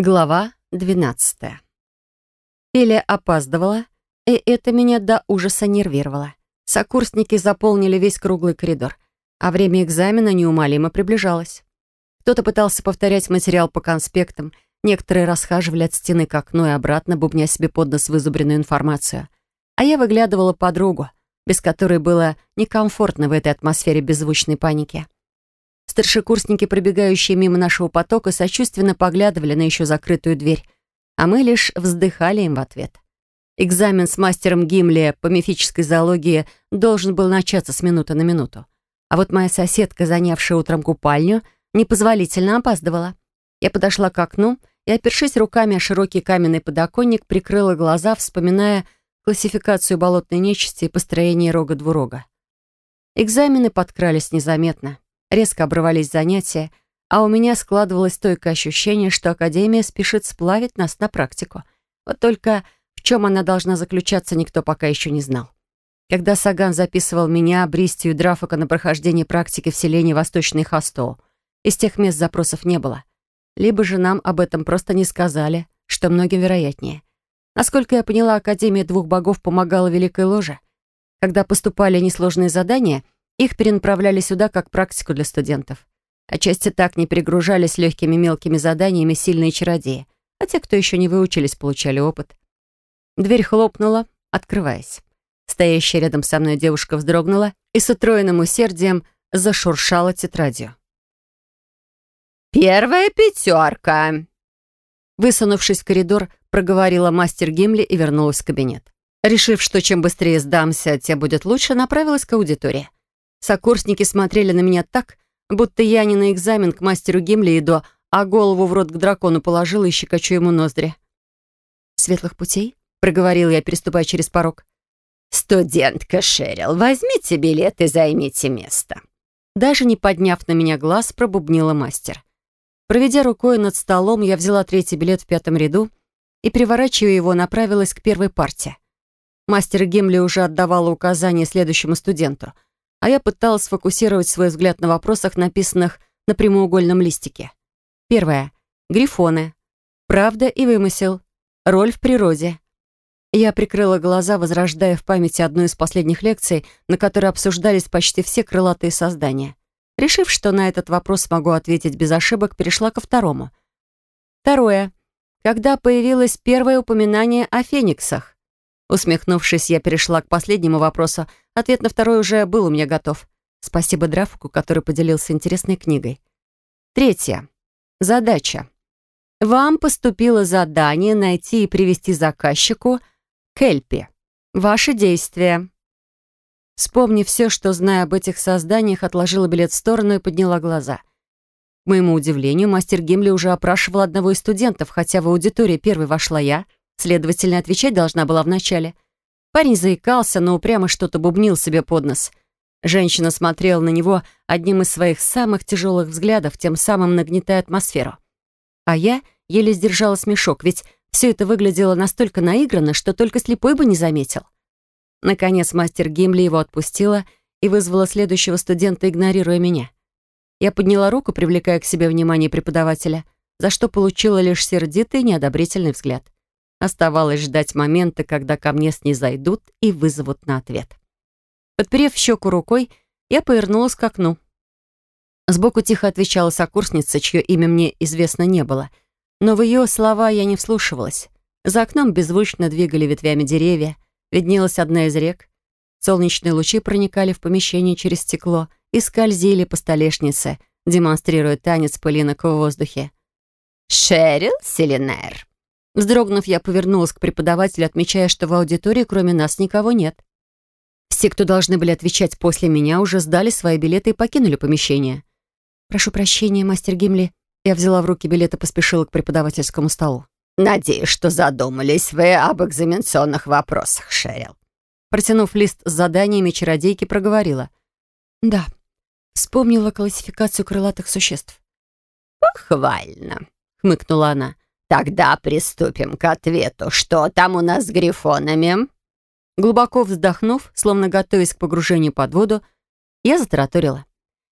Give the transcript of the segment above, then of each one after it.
Глава 12. Филя опаздывала, и это меня до ужаса нервировало. Сокурсники заполнили весь круглый коридор, а время экзамена неумолимо приближалось. Кто-то пытался повторять материал по конспектам, некоторые расхаживали от стены к окну и обратно, бубня себе под нос вызубренную информацию. А я выглядывала подругу, без которой было некомфортно в этой атмосфере беззвучной паники. Старшекурсники, пробегающие мимо нашего потока, сочувственно поглядывали на еще закрытую дверь, а мы лишь вздыхали им в ответ. Экзамен с мастером Гимли по мифической зоологии должен был начаться с минуты на минуту. А вот моя соседка, занявшая утром купальню, непозволительно опаздывала. Я подошла к окну и, опершись руками о широкий каменный подоконник, прикрыла глаза, вспоминая классификацию болотной нечисти и построение рога-двурога. Экзамены подкрались незаметно резко обрывались занятия, а у меня складывалось стойкое ощущение, что Академия спешит сплавить нас на практику. Вот только в чем она должна заключаться, никто пока еще не знал. Когда Саган записывал меня, Бристию и Драфака на прохождение практики в селении Восточный Хосто, из тех мест запросов не было. Либо же нам об этом просто не сказали, что многим вероятнее. Насколько я поняла, Академия двух богов помогала Великой Ложе. Когда поступали несложные задания — их перенаправляли сюда как практику для студентов. Отчасти так не перегружались легкими мелкими заданиями сильные чародеи, а те, кто еще не выучились, получали опыт. Дверь хлопнула, открываясь. Стоящая рядом со мной девушка вздрогнула и с утроенным усердием зашуршала тетрадью. «Первая пятерка!» Высунувшись в коридор, проговорила мастер Гимли и вернулась в кабинет. Решив, что чем быстрее сдамся, тем будет лучше, направилась к аудитории. Сокурсники смотрели на меня так, будто я не на экзамен к мастеру Гимли иду, а голову в рот к дракону положила и щекочу ему ноздри. «Светлых путей?» — проговорил я, переступая через порог. «Студентка Шерил, возьмите билет и займите место». Даже не подняв на меня глаз, пробубнила мастер. Проведя рукой над столом, я взяла третий билет в пятом ряду и, переворачивая его, направилась к первой парте. Мастер Гимли уже отдавала указания следующему студенту — а я пыталась сфокусировать свой взгляд на вопросах, написанных на прямоугольном листике. Первое. Грифоны. Правда и вымысел. Роль в природе. Я прикрыла глаза, возрождая в памяти одну из последних лекций, на которой обсуждались почти все крылатые создания. Решив, что на этот вопрос смогу ответить без ошибок, перешла ко второму. Второе. Когда появилось первое упоминание о фениксах? Усмехнувшись, я перешла к последнему вопросу. Ответ на второй уже был у меня готов. Спасибо Драфуку, который поделился интересной книгой. Третье. Задача. Вам поступило задание найти и привести заказчику Кельпи. Ваши действия. Вспомнив все, что знаю об этих созданиях, отложила билет в сторону и подняла глаза. К моему удивлению, мастер Гимли уже опрашивал одного из студентов, хотя в аудитории первой вошла я — Следовательно, отвечать должна была вначале. Парень заикался, но упрямо что-то бубнил себе под нос. Женщина смотрела на него одним из своих самых тяжелых взглядов, тем самым нагнетая атмосферу. А я еле сдержала смешок, ведь все это выглядело настолько наигранно, что только слепой бы не заметил. Наконец мастер Гимли его отпустила и вызвала следующего студента, игнорируя меня. Я подняла руку, привлекая к себе внимание преподавателя, за что получила лишь сердитый неодобрительный взгляд. Оставалось ждать момента, когда ко мне снизойдут и вызовут на ответ. Подперев щеку рукой, я повернулась к окну. Сбоку тихо отвечала сокурсница, чье имя мне известно не было. Но в ее слова я не вслушивалась. За окном беззвучно двигали ветвями деревья, виднелась одна из рек. Солнечные лучи проникали в помещение через стекло и скользили по столешнице, демонстрируя танец пылинок в воздухе. «Шерил Селинер», Вздрогнув, я повернулась к преподавателю, отмечая, что в аудитории кроме нас никого нет. Все, кто должны были отвечать после меня, уже сдали свои билеты и покинули помещение. «Прошу прощения, мастер Гимли». Я взяла в руки билеты и поспешила к преподавательскому столу. «Надеюсь, что задумались вы об экзаменационных вопросах, Шерил». Протянув лист с заданиями, чародейки проговорила. «Да, вспомнила классификацию крылатых существ». «Похвально», — хмыкнула она. Тогда приступим к ответу. Что там у нас с грифонами?» Глубоко вздохнув, словно готовясь к погружению под воду, я затараторила.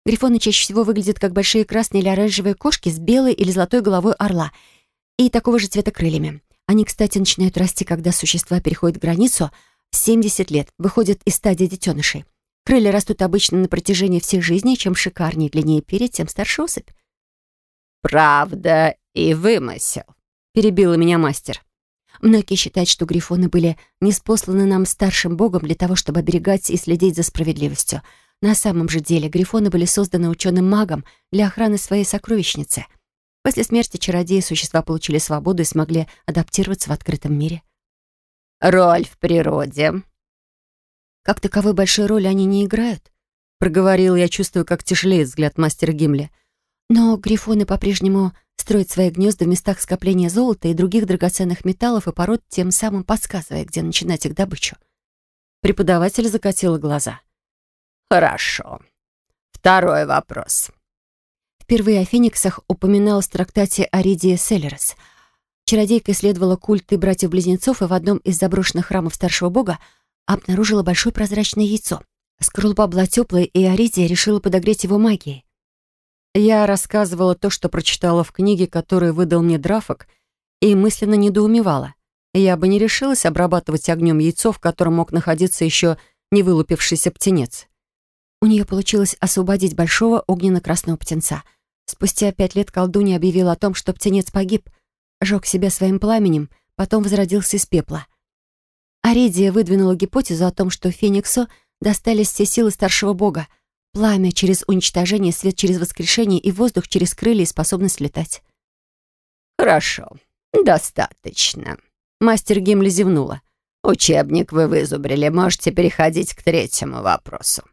Грифоны чаще всего выглядят как большие красные или оранжевые кошки с белой или золотой головой орла. и такого же цвета крыльями. Они, кстати, начинают расти, когда существа переходят границу в 70 лет, выходят из стадии детенышей. Крылья растут обычно на протяжении всех жизней, чем шикарнее и длиннее перья, тем старше особь. «Правда и вымысел», — перебила меня мастер. Многие считают, что грифоны были неспосланы нам старшим богом для того, чтобы оберегать и следить за справедливостью. На самом же деле грифоны были созданы ученым-магом для охраны своей сокровищницы. После смерти чародеи существа получили свободу и смогли адаптироваться в открытом мире. «Роль в природе». «Как таковой большой роли они не играют», — проговорил я, чувствую, как тяжелеет взгляд мастера Гимли. «Но грифоны по-прежнему строит свои гнезда в местах скопления золота и других драгоценных металлов и пород, тем самым подсказывая, где начинать их добычу. Преподаватель закатила глаза. «Хорошо. Второй вопрос». Впервые о фениксах упоминалось в трактате Аридия Селлерес. Чародейка исследовала культы братьев-близнецов и в одном из заброшенных храмов старшего бога обнаружила большое прозрачное яйцо. Скорлупа была теплой, и Аридия решила подогреть его магией. Я рассказывала то, что прочитала в книге, которую выдал мне Драфок, и мысленно недоумевала. Я бы не решилась обрабатывать огнем яйцо, в котором мог находиться еще не вылупившийся птенец. У нее получилось освободить большого огненно-красного птенца. Спустя пять лет колдунья объявила о том, что птенец погиб, жег себя своим пламенем, потом возродился из пепла. Аридия выдвинула гипотезу о том, что Фениксу достались все силы старшего бога — Пламя через уничтожение, свет через воскрешение и воздух через крылья и способность летать. «Хорошо, достаточно». Мастер Гимли зевнула. «Учебник вы вызубрили, можете переходить к третьему вопросу».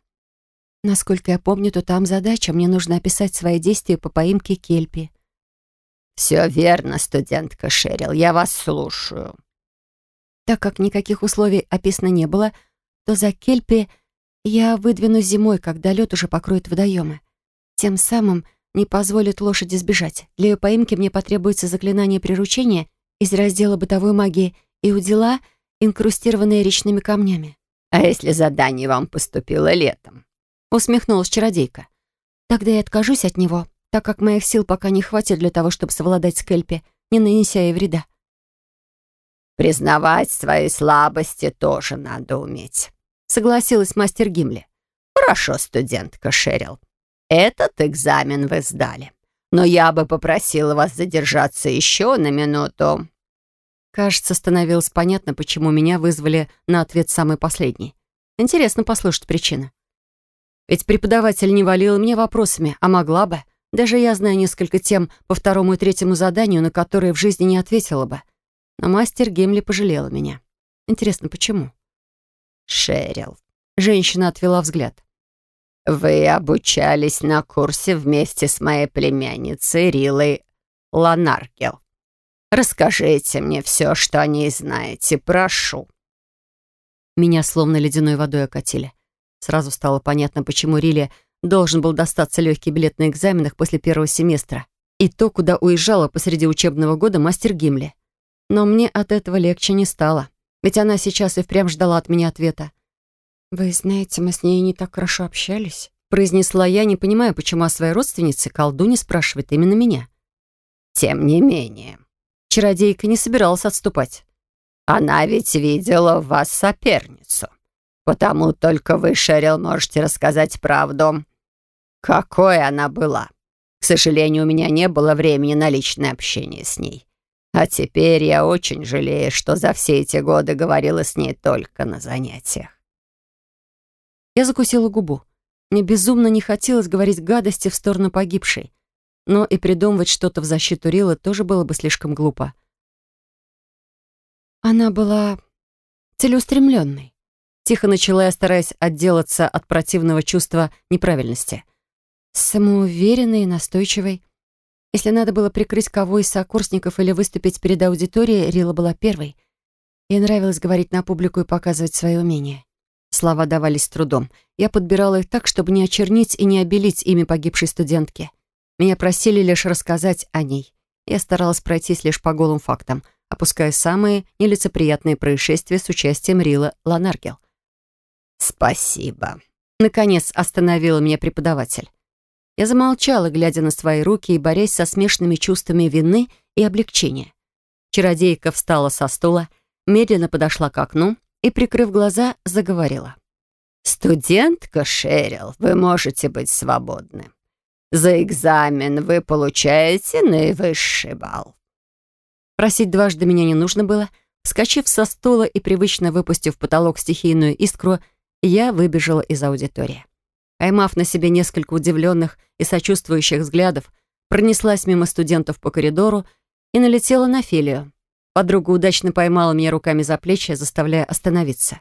Насколько я помню, то там задача. Мне нужно описать свои действия по поимке Кельпи. «Все верно, студентка Шерил, я вас слушаю». Так как никаких условий описано не было, то за Кельпи я выдвину зимой, когда лед уже покроет водоемы. Тем самым не позволит лошади сбежать. Для ее поимки мне потребуется заклинание приручения из раздела бытовой магии и удила, инкрустированные речными камнями. «А если задание вам поступило летом?» Усмехнулась чародейка. «Тогда я откажусь от него, так как моих сил пока не хватит для того, чтобы совладать с Кельпи, не нанеся ей вреда». «Признавать свои слабости тоже надо уметь». — согласилась мастер Гимли. «Хорошо, студентка Шерил. Этот экзамен вы сдали. Но я бы попросила вас задержаться еще на минуту». Кажется, становилось понятно, почему меня вызвали на ответ самый последний. Интересно послушать причины. Ведь преподаватель не валил мне вопросами, а могла бы. Даже я знаю несколько тем по второму и третьему заданию, на которые в жизни не ответила бы. Но мастер Гимли пожалела меня. Интересно, почему? Шерил. Женщина отвела взгляд. «Вы обучались на курсе вместе с моей племянницей Рилой Ланаргел. Расскажите мне все, что о ней знаете, прошу». Меня словно ледяной водой окатили. Сразу стало понятно, почему Риле должен был достаться легкий билет на экзаменах после первого семестра и то, куда уезжала посреди учебного года мастер Гимли. Но мне от этого легче не стало. Ведь она сейчас и впрямь ждала от меня ответа. «Вы знаете, мы с ней не так хорошо общались», произнесла я, не понимая, почему о своей родственнице колдуне спрашивает именно меня. «Тем не менее». Чародейка не собиралась отступать. «Она ведь видела в вас соперницу. Потому только вы, Шерил, можете рассказать правду. Какой она была. К сожалению, у меня не было времени на личное общение с ней. А теперь я очень жалею, что за все эти годы говорила с ней только на занятиях. Я закусила губу. Мне безумно не хотелось говорить гадости в сторону погибшей. Но и придумывать что-то в защиту Рилы тоже было бы слишком глупо. Она была целеустремленной. Тихо начала я, стараясь отделаться от противного чувства неправильности. Самоуверенной и настойчивой. Если надо было прикрыть кого из сокурсников или выступить перед аудиторией, Рила была первой. Ей нравилось говорить на публику и показывать свои умения. Слова давались с трудом. Я подбирала их так, чтобы не очернить и не обелить имя погибшей студентки. Меня просили лишь рассказать о ней. Я старалась пройтись лишь по голым фактам, опуская самые нелицеприятные происшествия с участием Рила Ланаргел. «Спасибо», — наконец остановила меня преподаватель. Я замолчала, глядя на свои руки и борясь со смешанными чувствами вины и облегчения. Чародейка встала со стула, медленно подошла к окну и, прикрыв глаза, заговорила. «Студентка Шерил, вы можете быть свободны. За экзамен вы получаете наивысший балл». Просить дважды меня не нужно было. Вскочив со стула и привычно выпустив потолок стихийную искру, я выбежала из аудитории. Поймав на себе несколько удивленных и сочувствующих взглядов, пронеслась мимо студентов по коридору и налетела на Филию. Подруга удачно поймала меня руками за плечи, заставляя остановиться.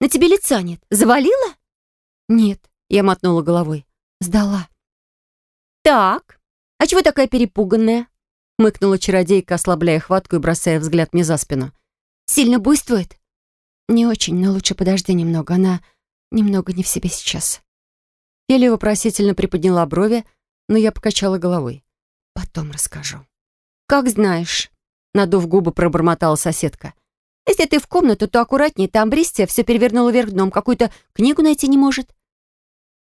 «На тебе лица нет. Завалила?» «Нет», — я мотнула головой. «Сдала». «Так, а чего такая перепуганная?» — мыкнула чародейка, ослабляя хватку и бросая взгляд мне за спину. «Сильно буйствует?» «Не очень, но лучше подожди немного. Она немного не в себе сейчас». Филия вопросительно приподняла брови, но я покачала головой. «Потом расскажу». «Как знаешь», — надув губы, пробормотала соседка. «Если ты в комнату, то аккуратнее, там Бристия все перевернула вверх дном, какую-то книгу найти не может».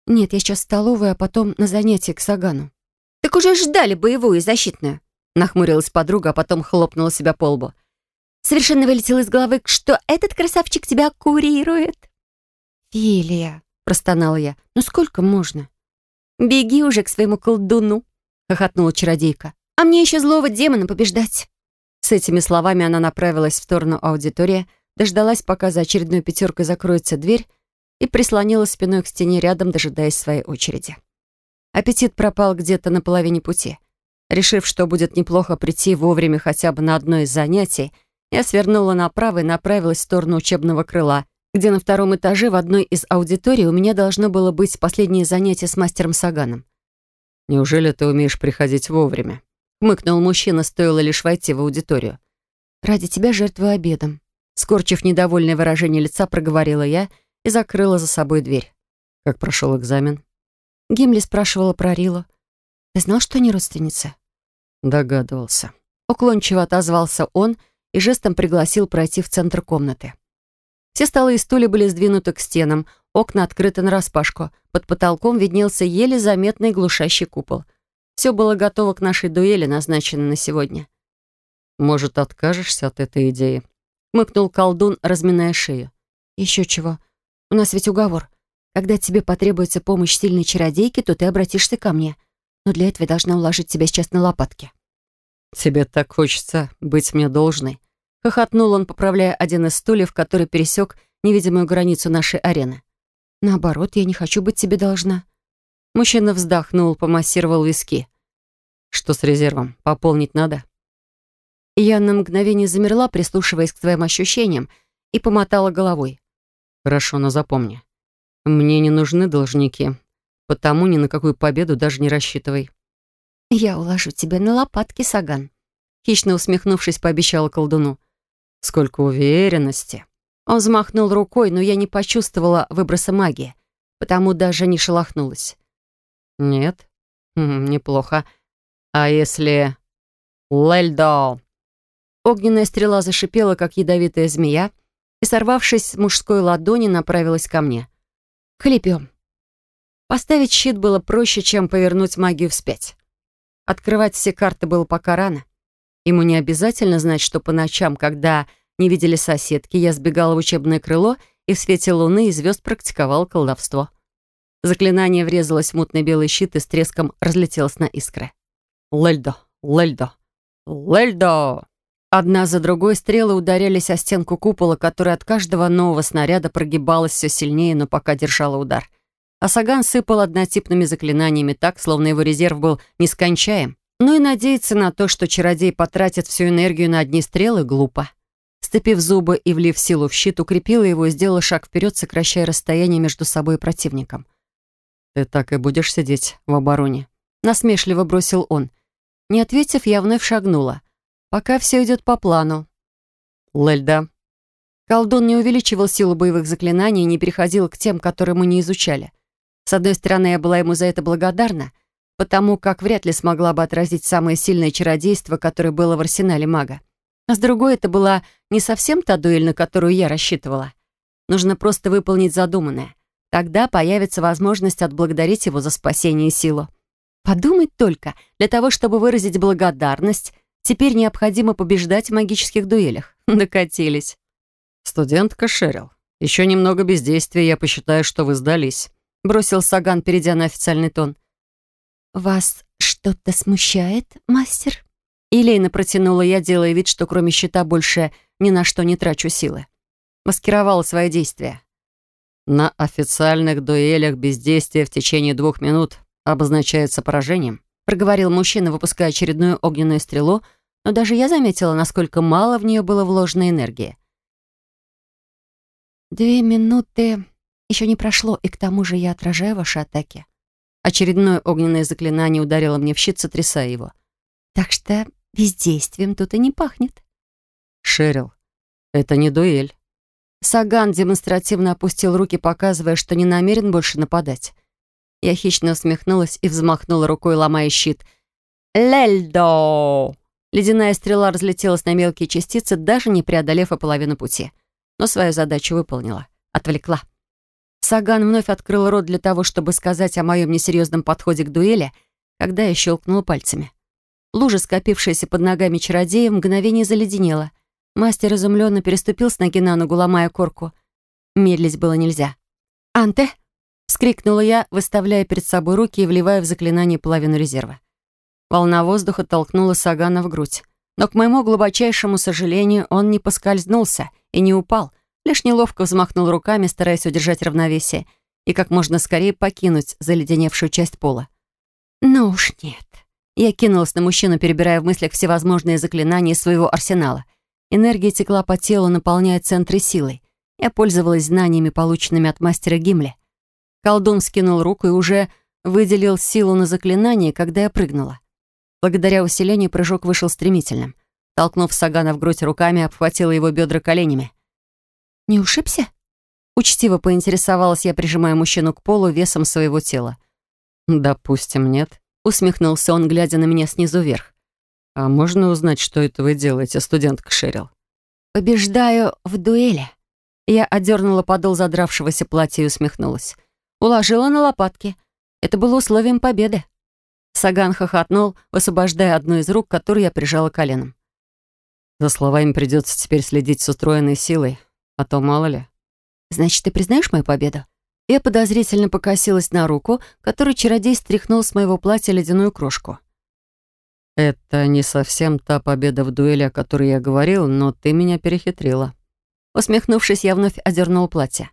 «Нет, я сейчас в столовой, а потом на занятие к Сагану». «Так уже ждали боевую и защитную», — нахмурилась подруга, а потом хлопнула себя по лбу. «Совершенно вылетело из головы, что этот красавчик тебя курирует». «Филия», — простонала я, — «ну сколько можно?» «Беги уже к своему колдуну», — хохотнула чародейка. «А мне еще злого демона побеждать». С этими словами она направилась в сторону аудитории, дождалась, пока за очередной пятеркой закроется дверь, и прислонила спиной к стене рядом, дожидаясь своей очереди. Аппетит пропал где-то на половине пути. Решив, что будет неплохо прийти вовремя хотя бы на одно из занятий, я свернула направо и направилась в сторону учебного крыла, где на втором этаже в одной из аудиторий у меня должно было быть последнее занятие с мастером Саганом. «Неужели ты умеешь приходить вовремя?» — хмыкнул мужчина, стоило лишь войти в аудиторию. «Ради тебя жертвую обедом». Скорчив недовольное выражение лица, проговорила я и закрыла за собой дверь. «Как прошел экзамен?» Гимли спрашивала про Рилу. «Ты знал, что они родственницы?» Догадывался. Уклончиво отозвался он и жестом пригласил пройти в центр комнаты. Все столы и стулья были сдвинуты к стенам, окна открыты нараспашку. Под потолком виднелся еле заметный глушащий купол. Все было готово к нашей дуэли, назначенной на сегодня. «Может, откажешься от этой идеи?» — мыкнул колдун, разминая шею. «Еще чего. У нас ведь уговор. Когда тебе потребуется помощь сильной чародейки, то ты обратишься ко мне. Но для этого я должна уложить тебя сейчас на лопатки». «Тебе так хочется быть мне должной», Хохотнул он, поправляя один из стульев, который пересек невидимую границу нашей арены. «Наоборот, я не хочу быть тебе должна». Мужчина вздохнул, помассировал виски. «Что с резервом? Пополнить надо?» Я на мгновение замерла, прислушиваясь к твоим ощущениям, и помотала головой. «Хорошо, но запомни. Мне не нужны должники, потому ни на какую победу даже не рассчитывай». «Я уложу тебя на лопатки, Саган», — хищно усмехнувшись, пообещала колдуну. Сколько уверенности. Он взмахнул рукой, но я не почувствовала выброса магии, потому даже не шелохнулась. Нет? Хм, неплохо. А если... Лельдо! Огненная стрела зашипела, как ядовитая змея, и, сорвавшись с мужской ладони, направилась ко мне. Хлебем. Поставить щит было проще, чем повернуть магию вспять. Открывать все карты было пока рано. Ему не обязательно знать, что по ночам, когда не видели соседки, я сбегала в учебное крыло и в свете луны и звезд практиковала колдовство. Заклинание врезалось в мутный белый щит и с треском разлетелось на искры. «Лельдо! Лельдо! Лельдо!» Одна за другой стрелы ударялись о стенку купола, которая от каждого нового снаряда прогибалась все сильнее, но пока держала удар. А Саган сыпал однотипными заклинаниями так, словно его резерв был нескончаем. Ну и надеяться на то, что чародей потратит всю энергию на одни стрелы, глупо. Степив зубы и влив силу в щит, укрепила его и сделала шаг вперед, сокращая расстояние между собой и противником. «Ты так и будешь сидеть в обороне», — насмешливо бросил он. Не ответив, я вновь шагнула. «Пока все идет по плану». «Лельда». Колдун не увеличивал силу боевых заклинаний и не переходил к тем, которые мы не изучали. С одной стороны, я была ему за это благодарна — потому как вряд ли смогла бы отразить самое сильное чародейство, которое было в арсенале мага. А с другой, это была не совсем та дуэль, на которую я рассчитывала. Нужно просто выполнить задуманное. Тогда появится возможность отблагодарить его за спасение и силу. Подумать только, для того, чтобы выразить благодарность, Теперь необходимо побеждать в магических дуэлях. Докатились. «Студентка Шерил, еще немного бездействия, я посчитаю, что вы сдались», бросил Саган, перейдя на официальный тон. «Вас что-то смущает, мастер?» Илейна протянула я, делая вид, что кроме щита больше ни на что не трачу силы. Маскировала свои действия. На официальных дуэлях бездействие в течение двух минут обозначается поражением, проговорил мужчина, выпуская очередную огненную стрелу, но даже я заметила, насколько мало в нее было вложено энергии. «Две минуты еще не прошло, и к тому же я отражаю ваши атаки». Очередное огненное заклинание ударило мне в щит, сотрясая его. «Так что бездействием тут и не пахнет». «Шерил, это не дуэль». Саган демонстративно опустил руки, показывая, что не намерен больше нападать. Я хищно усмехнулась и взмахнула рукой, ломая щит. «Лельдо!» Ледяная стрела разлетелась на мелкие частицы, даже не преодолев и половину пути. Но свою задачу выполнила. Отвлекла. Саган вновь открыл рот для того, чтобы сказать о моем несерьезном подходе к дуэли, когда я щелкнула пальцами. Лужа, скопившаяся под ногами чародея, в мгновение заледенела. Мастер изумленно переступил с ноги на ногу, ломая корку. Медлить было нельзя. «Анте!» — вскрикнула я, выставляя перед собой руки и вливая в заклинание половину резерва. Волна воздуха толкнула Сагана в грудь. Но, к моему глубочайшему сожалению, он не поскользнулся и не упал, лишь неловко взмахнул руками, стараясь удержать равновесие и как можно скорее покинуть заледеневшую часть пола. «Ну уж нет». Я кинулась на мужчину, перебирая в мыслях всевозможные заклинания своего арсенала. Энергия текла по телу, наполняя центры силой. Я пользовалась знаниями, полученными от мастера Гимли. Колдун скинул руку и уже выделил силу на заклинание, когда я прыгнула. Благодаря усилению прыжок вышел стремительным. Толкнув Сагана в грудь руками, обхватила его бедра коленями. «Не ушибся?» Учтиво поинтересовалась я, прижимая мужчину к полу весом своего тела. «Допустим, нет», Усмехнулся он, глядя на меня снизу вверх. «А можно узнать, что это вы делаете, студентка Шерил?» «Побеждаю в дуэли». Я одернула подол задравшегося платья и усмехнулась. Уложила на лопатки. Это было условием победы. Саган хохотнул, высвобождая одну из рук, которую я прижала коленом. «За словами придется теперь следить с устроенной силой, а то мало ли». «Значит, ты признаешь мою победу?» Я подозрительно покосилась на руку, которую чародей стряхнул с моего платья ледяную крошку. «Это не совсем та победа в дуэли, о которой я говорил, но ты меня перехитрила». Усмехнувшись, я вновь одернула платье.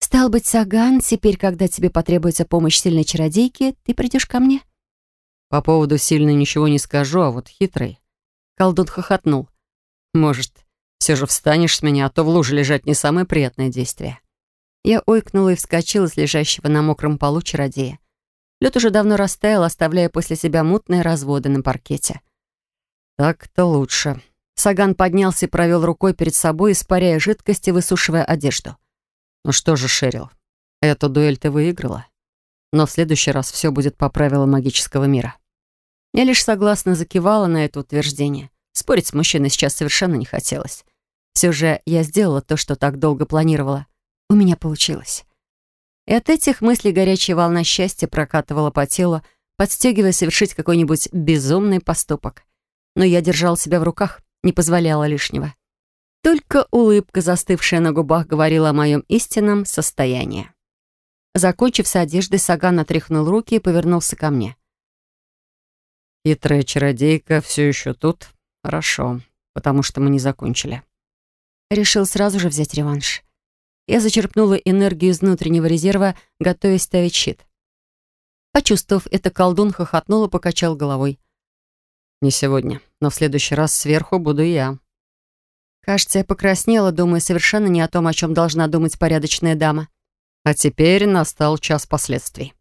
«Стал быть, Саган, теперь, когда тебе потребуется помощь сильной чародейки, ты придешь ко мне?» «По поводу сильной ничего не скажу, а вот хитрый». Колдун хохотнул. «Может, все же встанешь с меня, а то в луже лежать не самое приятное действие». Я ойкнула и вскочила с лежащего на мокром полу чародея. Лед уже давно растаял, оставляя после себя мутные разводы на паркете. «Так-то лучше». Саган поднялся и провел рукой перед собой, испаряя жидкость и высушивая одежду. «Ну что же, Шерил, эту дуэль ты выиграла. Но в следующий раз все будет по правилам магического мира». Я лишь согласно закивала на это утверждение. Спорить с мужчиной сейчас совершенно не хотелось. Все же я сделала то, что так долго планировала. У меня получилось. И от этих мыслей горячая волна счастья прокатывала по телу, подстегивая совершить какой-нибудь безумный поступок. Но я держал себя в руках, не позволяла лишнего. Только улыбка, застывшая на губах, говорила о моем истинном состоянии. Закончив с одеждой, Саган отряхнул руки и повернулся ко мне. «Хитрая чародейка все еще тут? Хорошо, потому что мы не закончили». Решил сразу же взять реванш. Я зачерпнула энергию из внутреннего резерва, готовясь ставить щит. Почувствовав это, колдун хохотнул и покачал головой. «Не сегодня, но в следующий раз сверху буду я». Кажется, я покраснела, думая совершенно не о том, о чем должна думать порядочная дама. А теперь настал час последствий.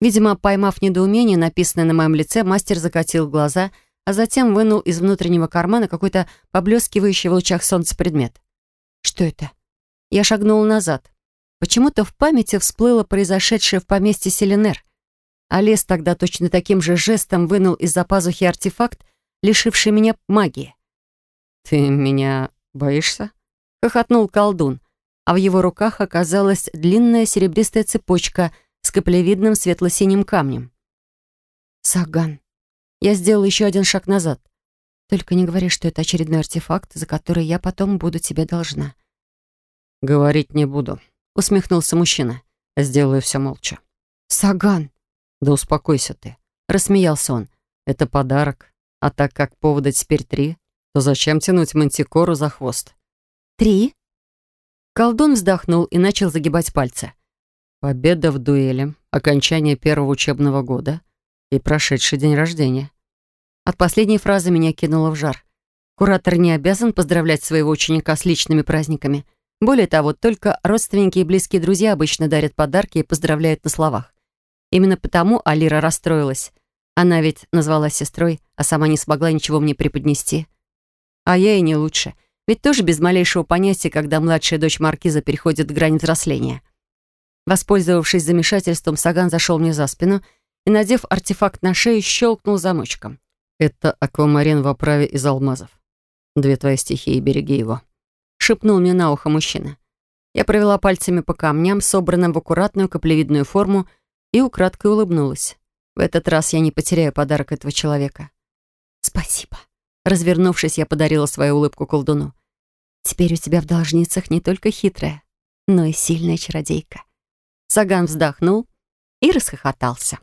Видимо, поймав недоумение, написанное на моем лице, мастер закатил глаза, а затем вынул из внутреннего кармана какой-то поблескивающий в лучах солнца предмет. «Что это?» Я шагнула назад. Почему-то в памяти всплыло произошедшее в поместье Селенер. А лес тогда точно таким же жестом вынул из-за пазухи артефакт, лишивший меня магии. «Ты меня боишься?» — хохотнул колдун, а в его руках оказалась длинная серебристая цепочка с каплевидным светло-синим камнем. «Саган». Я сделал еще один шаг назад. Только не говори, что это очередной артефакт, за который я потом буду тебе должна. «Говорить не буду», — усмехнулся мужчина. «Сделаю все молча». «Саган!» «Да успокойся ты», — рассмеялся он. «Это подарок. А так как повода теперь три, то зачем тянуть мантикору за хвост?» «Три?» Колдун вздохнул и начал загибать пальцы. Победа в дуэли, окончание первого учебного года и прошедший день рождения. От последней фразы меня кинуло в жар. Куратор не обязан поздравлять своего ученика с личными праздниками. Более того, только родственники и близкие друзья обычно дарят подарки и поздравляют на словах. Именно потому Алира расстроилась. Она ведь назвалась сестрой, а сама не смогла ничего мне преподнести. А я и не лучше. Ведь тоже без малейшего понятия, когда младшая дочь Маркиза переходит грань взросления. Воспользовавшись замешательством, Саган зашел мне за спину и, надев артефакт на шею, щелкнул замочком. Это аквамарин в оправе из алмазов. Две твои стихии, береги его. Шепнул мне на ухо мужчина. Я провела пальцами по камням, собранным в аккуратную каплевидную форму, и украдкой улыбнулась. В этот раз я не потеряю подарок этого человека. «Спасибо». Развернувшись, я подарила свою улыбку колдуну. «Теперь у тебя в должницах не только хитрая, но и сильная чародейка». Саган вздохнул и расхохотался.